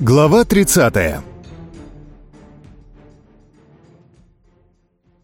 Глава 30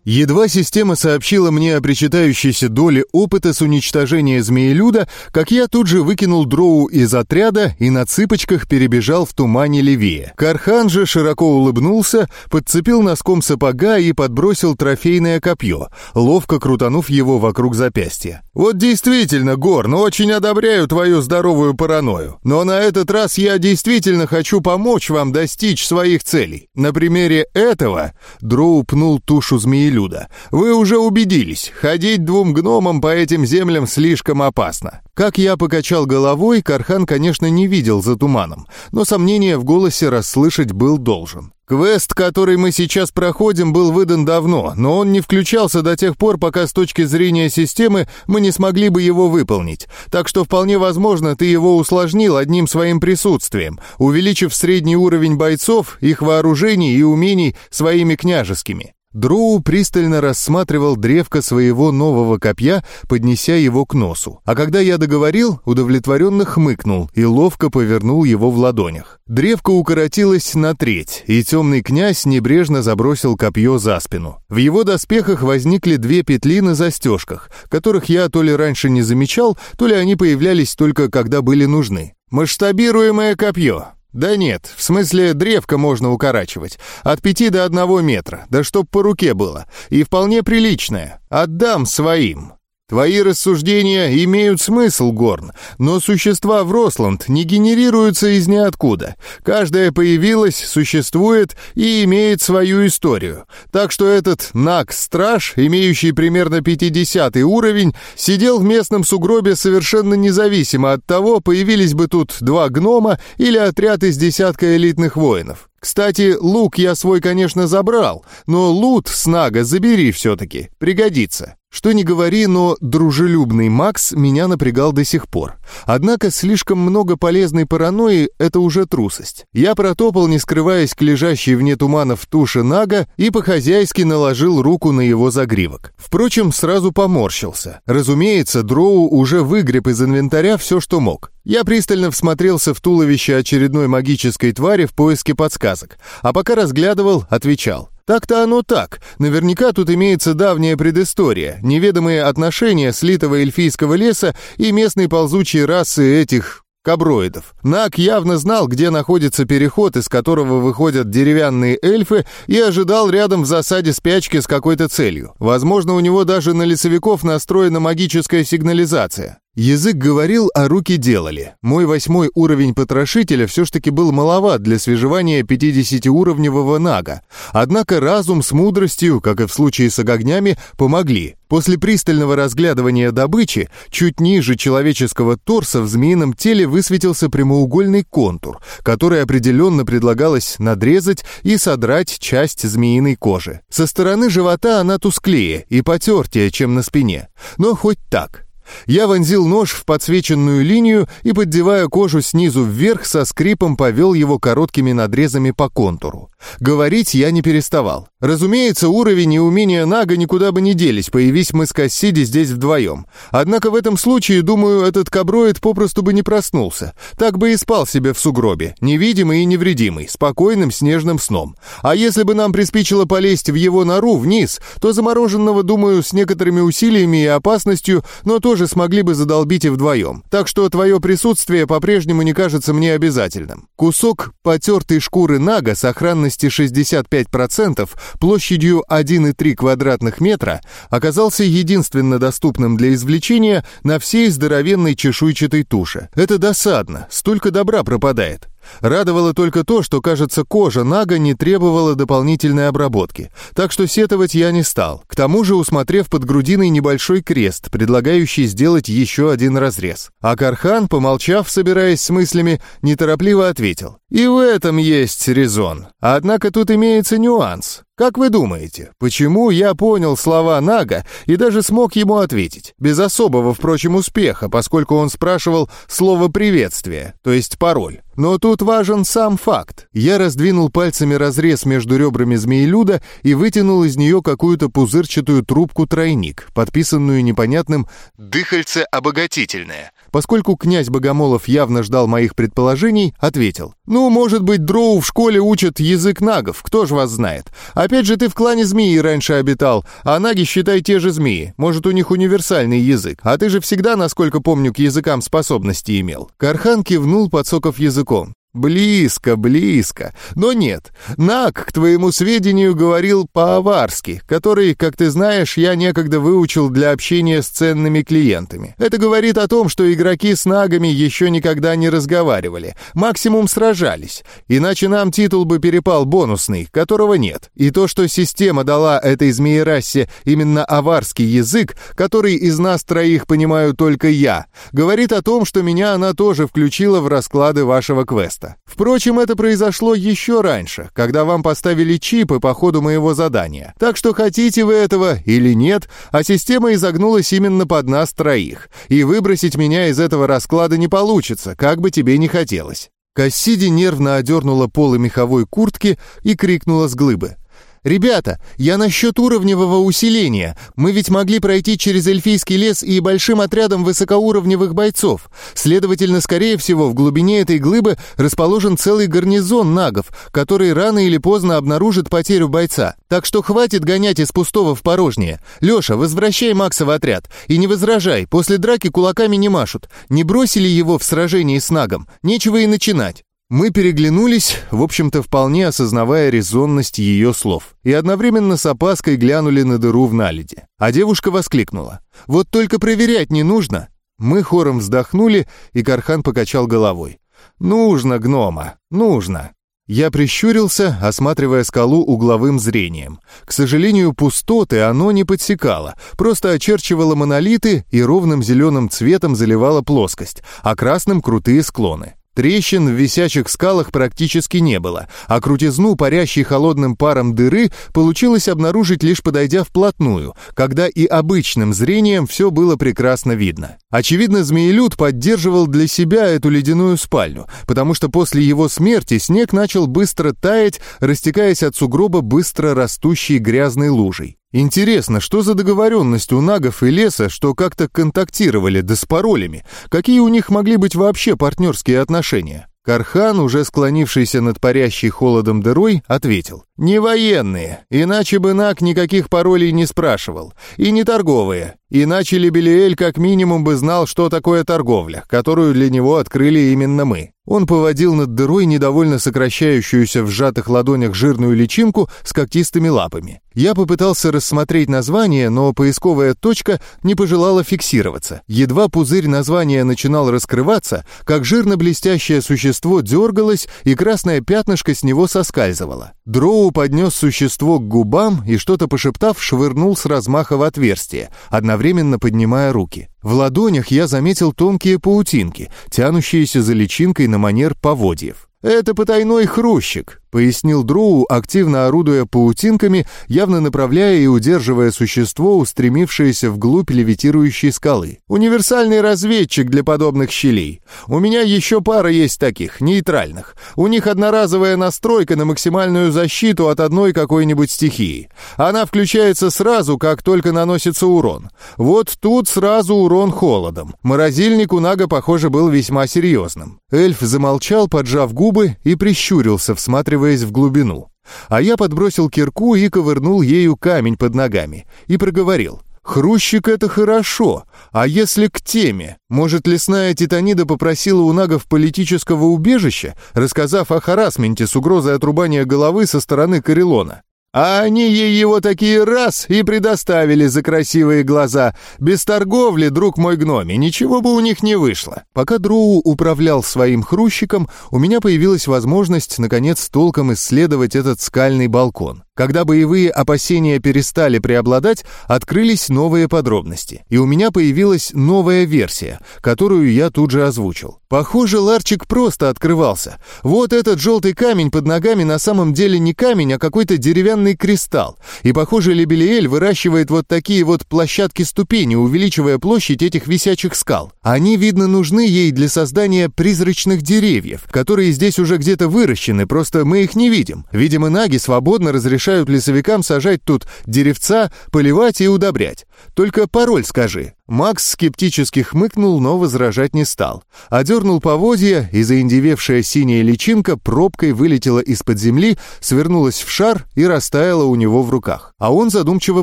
Едва система сообщила мне о причитающейся доле опыта с уничтожения змеелюда, как я тут же выкинул дроу из отряда и на цыпочках перебежал в тумане левее. Кархан же широко улыбнулся, подцепил носком сапога и подбросил трофейное копье, ловко крутанув его вокруг запястья. «Вот действительно, Горн, очень одобряю твою здоровую паранойю, но на этот раз я действительно хочу помочь вам достичь своих целей. На примере этого...» Дроу пнул тушу змеелюда Люда. «Вы уже убедились, ходить двум гномам по этим землям слишком опасно». Как я покачал головой, Кархан, конечно, не видел за туманом, но сомнения в голосе расслышать был должен. Квест, который мы сейчас проходим, был выдан давно, но он не включался до тех пор, пока с точки зрения системы мы не смогли бы его выполнить. Так что вполне возможно, ты его усложнил одним своим присутствием, увеличив средний уровень бойцов, их вооружений и умений своими княжескими. Дроу пристально рассматривал древко своего нового копья, поднеся его к носу. А когда я договорил, удовлетворенно хмыкнул и ловко повернул его в ладонях. Древко укоротилось на треть, и темный князь небрежно забросил копье за спину. В его доспехах возникли две петли на застежках, которых я то ли раньше не замечал, то ли они появлялись только когда были нужны. «Масштабируемое копье», «Да нет, в смысле древко можно укорачивать. От пяти до одного метра, да чтоб по руке было. И вполне приличное. Отдам своим». Твои рассуждения имеют смысл, Горн, но существа в Росланд не генерируются из ниоткуда. Каждая появилась, существует и имеет свою историю. Так что этот Наг-страж, имеющий примерно 50 уровень, сидел в местном сугробе совершенно независимо от того, появились бы тут два гнома или отряд из десятка элитных воинов. Кстати, лук я свой, конечно, забрал, но лут с Нага забери все-таки, пригодится. Что ни говори, но дружелюбный Макс меня напрягал до сих пор. Однако слишком много полезной паранойи — это уже трусость. Я протопал, не скрываясь к лежащей вне туманов туше Нага, и по-хозяйски наложил руку на его загривок. Впрочем, сразу поморщился. Разумеется, Дроу уже выгреб из инвентаря все, что мог. Я пристально всмотрелся в туловище очередной магической твари в поиске подсказок, а пока разглядывал, отвечал. Так-то оно так. Наверняка тут имеется давняя предыстория, неведомые отношения слитого эльфийского леса и местной ползучей расы этих каброидов. Нак явно знал, где находится переход, из которого выходят деревянные эльфы, и ожидал рядом в засаде спячки с какой-то целью. Возможно, у него даже на лесовиков настроена магическая сигнализация. Язык говорил, а руки делали. Мой восьмой уровень потрошителя все ж таки был маловат для свежевания 50-уровневого нага. Однако разум с мудростью, как и в случае с огнями, помогли. После пристального разглядывания добычи, чуть ниже человеческого торса в змеином теле высветился прямоугольный контур, который определенно предлагалось надрезать и содрать часть змеиной кожи. Со стороны живота она тусклее и потертее, чем на спине. Но хоть так. Я вонзил нож в подсвеченную линию и, поддевая кожу снизу вверх, со скрипом повел его короткими надрезами по контуру. Говорить я не переставал. Разумеется, уровень и умение Нага никуда бы не делись, появись мы с Кассиди здесь вдвоем. Однако в этом случае, думаю, этот каброид попросту бы не проснулся. Так бы и спал себе в сугробе, невидимый и невредимый, спокойным снежным сном. А если бы нам приспичило полезть в его нору вниз, то замороженного, думаю, с некоторыми усилиями и опасностью, но тоже смогли бы задолбить и вдвоем. Так что твое присутствие по-прежнему не кажется мне обязательным. Кусок потертой шкуры Нага с сохранности 265% площадью 1,3 квадратных метра оказался единственно доступным для извлечения на всей здоровенной чешуйчатой туше. Это досадно, столько добра пропадает. Радовало только то, что, кажется, кожа Нага не требовала дополнительной обработки, так что сетовать я не стал. К тому же, усмотрев под грудиной небольшой крест, предлагающий сделать еще один разрез. А Кархан, помолчав, собираясь с мыслями, неторопливо ответил. «И в этом есть резон. Однако тут имеется нюанс. Как вы думаете, почему я понял слова Нага и даже смог ему ответить? Без особого, впрочем, успеха, поскольку он спрашивал слово «приветствие», то есть пароль. Но тут важен сам факт. Я раздвинул пальцами разрез между ребрами змеелюда и вытянул из нее какую-то пузырчатую трубку-тройник, подписанную непонятным «дыхальце обогатительное», Поскольку князь Богомолов явно ждал моих предположений, ответил. «Ну, может быть, дроу в школе учат язык нагов, кто ж вас знает? Опять же, ты в клане змеи раньше обитал, а наги, считай, те же змеи. Может, у них универсальный язык. А ты же всегда, насколько помню, к языкам способности имел». Кархан кивнул, подсоков языком. Близко, близко. Но нет, Нак, к твоему сведению, говорил по-аварски, который, как ты знаешь, я некогда выучил для общения с ценными клиентами. Это говорит о том, что игроки с Нагами еще никогда не разговаривали, максимум сражались. Иначе нам титул бы перепал бонусный, которого нет. И то, что система дала этой змеерасе именно аварский язык, который из нас троих понимаю только я, говорит о том, что меня она тоже включила в расклады вашего квеста место. Впрочем, это произошло еще раньше, когда вам поставили чипы по ходу моего задания. Так что хотите вы этого или нет, а система изогнулась именно под нас троих. И выбросить меня из этого расклада не получится, как бы тебе ни хотелось. Кассиди нервно одернула полы меховой куртки и крикнула с глыбы. «Ребята, я насчет уровневого усиления. Мы ведь могли пройти через эльфийский лес и большим отрядом высокоуровневых бойцов. Следовательно, скорее всего, в глубине этой глыбы расположен целый гарнизон нагов, который рано или поздно обнаружит потерю бойца. Так что хватит гонять из пустого в порожнее. Леша, возвращай Макса в отряд. И не возражай, после драки кулаками не машут. Не бросили его в сражении с нагом. Нечего и начинать». Мы переглянулись, в общем-то, вполне осознавая резонность ее слов, и одновременно с опаской глянули на дыру в наледи. А девушка воскликнула. «Вот только проверять не нужно!» Мы хором вздохнули, и Кархан покачал головой. «Нужно, гнома, нужно!» Я прищурился, осматривая скалу угловым зрением. К сожалению, пустоты оно не подсекало, просто очерчивало монолиты и ровным зеленым цветом заливало плоскость, а красным — крутые склоны. Трещин в висячих скалах практически не было, а крутизну, парящей холодным паром дыры, получилось обнаружить лишь подойдя вплотную, когда и обычным зрением все было прекрасно видно. Очевидно, змеелюд поддерживал для себя эту ледяную спальню, потому что после его смерти снег начал быстро таять, растекаясь от сугроба быстро растущей грязной лужей. Интересно, что за договоренность у нагов и леса, что как-то контактировали, да с паролями? Какие у них могли быть вообще партнерские отношения? Кархан, уже склонившийся над парящей холодом дырой, ответил. «Не военные, иначе бы Нак никаких паролей не спрашивал. И не торговые, иначе Лебелиэль как минимум бы знал, что такое торговля, которую для него открыли именно мы. Он поводил над дырой недовольно сокращающуюся в сжатых ладонях жирную личинку с когтистыми лапами. Я попытался рассмотреть название, но поисковая точка не пожелала фиксироваться. Едва пузырь названия начинал раскрываться, как жирно-блестящее существо дергалось, и красное пятнышко с него соскальзывало. Дроу поднес существо к губам и, что-то пошептав, швырнул с размаха в отверстие, одновременно поднимая руки. В ладонях я заметил тонкие паутинки, тянущиеся за личинкой на манер поводьев. «Это потайной хрущик», — пояснил Дроу, активно орудуя паутинками, явно направляя и удерживая существо, устремившееся вглубь левитирующей скалы. «Универсальный разведчик для подобных щелей. У меня еще пара есть таких, нейтральных. У них одноразовая настройка на максимальную защиту от одной какой-нибудь стихии. Она включается сразу, как только наносится урон. Вот тут сразу урон холодом. Морозильник у Нага, похоже, был весьма серьезным». Эльф замолчал, поджав губы, и прищурился, всматриваясь в глубину. А я подбросил кирку и ковырнул ею камень под ногами и проговорил. «Хрущик — это хорошо, а если к теме? Может, лесная титанида попросила у нагов политического убежища, рассказав о харасменте с угрозой отрубания головы со стороны Карелона? А они ей его такие раз и предоставили за красивые глаза. Без торговли, друг мой гноми, ничего бы у них не вышло. Пока Дроу управлял своим хрущиком, у меня появилась возможность, наконец, толком исследовать этот скальный балкон. Когда боевые опасения перестали преобладать, открылись новые подробности, и у меня появилась новая версия, которую я тут же озвучил. Похоже, ларчик просто открывался. Вот этот желтый камень под ногами на самом деле не камень, а какой-то деревянный кристалл. И, похоже, Лебелиэль выращивает вот такие вот площадки-ступени, увеличивая площадь этих висячих скал. Они, видно, нужны ей для создания призрачных деревьев, которые здесь уже где-то выращены, просто мы их не видим. Видимо, наги свободно разрешают лесовикам сажать тут деревца, поливать и удобрять. Только пароль скажи. Макс скептически хмыкнул, но возражать не стал. Одернул поводья, и заиндевевшая синяя личинка пробкой вылетела из-под земли, свернулась в шар и растаяла у него в руках. А он задумчиво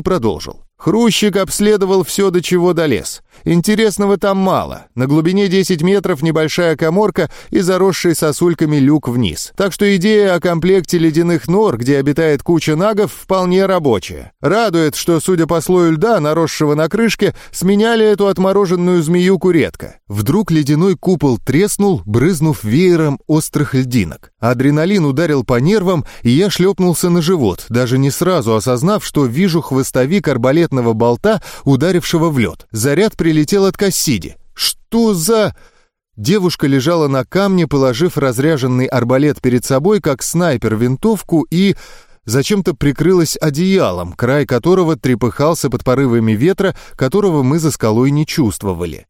продолжил. Хрущик обследовал все, до чего долез. Интересного там мало. На глубине 10 метров небольшая коморка и заросший сосульками люк вниз. Так что идея о комплекте ледяных нор, где обитает куча нагов, вполне рабочая. Радует, что, судя по слою льда, наросшего на крышке, сменяли эту отмороженную змеюку редко. Вдруг ледяной купол треснул, брызнув веером острых льдинок. Адреналин ударил по нервам, и я шлепнулся на живот, даже не сразу осознав, что вижу хвостовик арбалетного болта, ударившего в лед. Заряд прилетел от Кассиди. «Что за...» Девушка лежала на камне, положив разряженный арбалет перед собой, как снайпер винтовку, и зачем-то прикрылась одеялом, край которого трепыхался под порывами ветра, которого мы за скалой не чувствовали.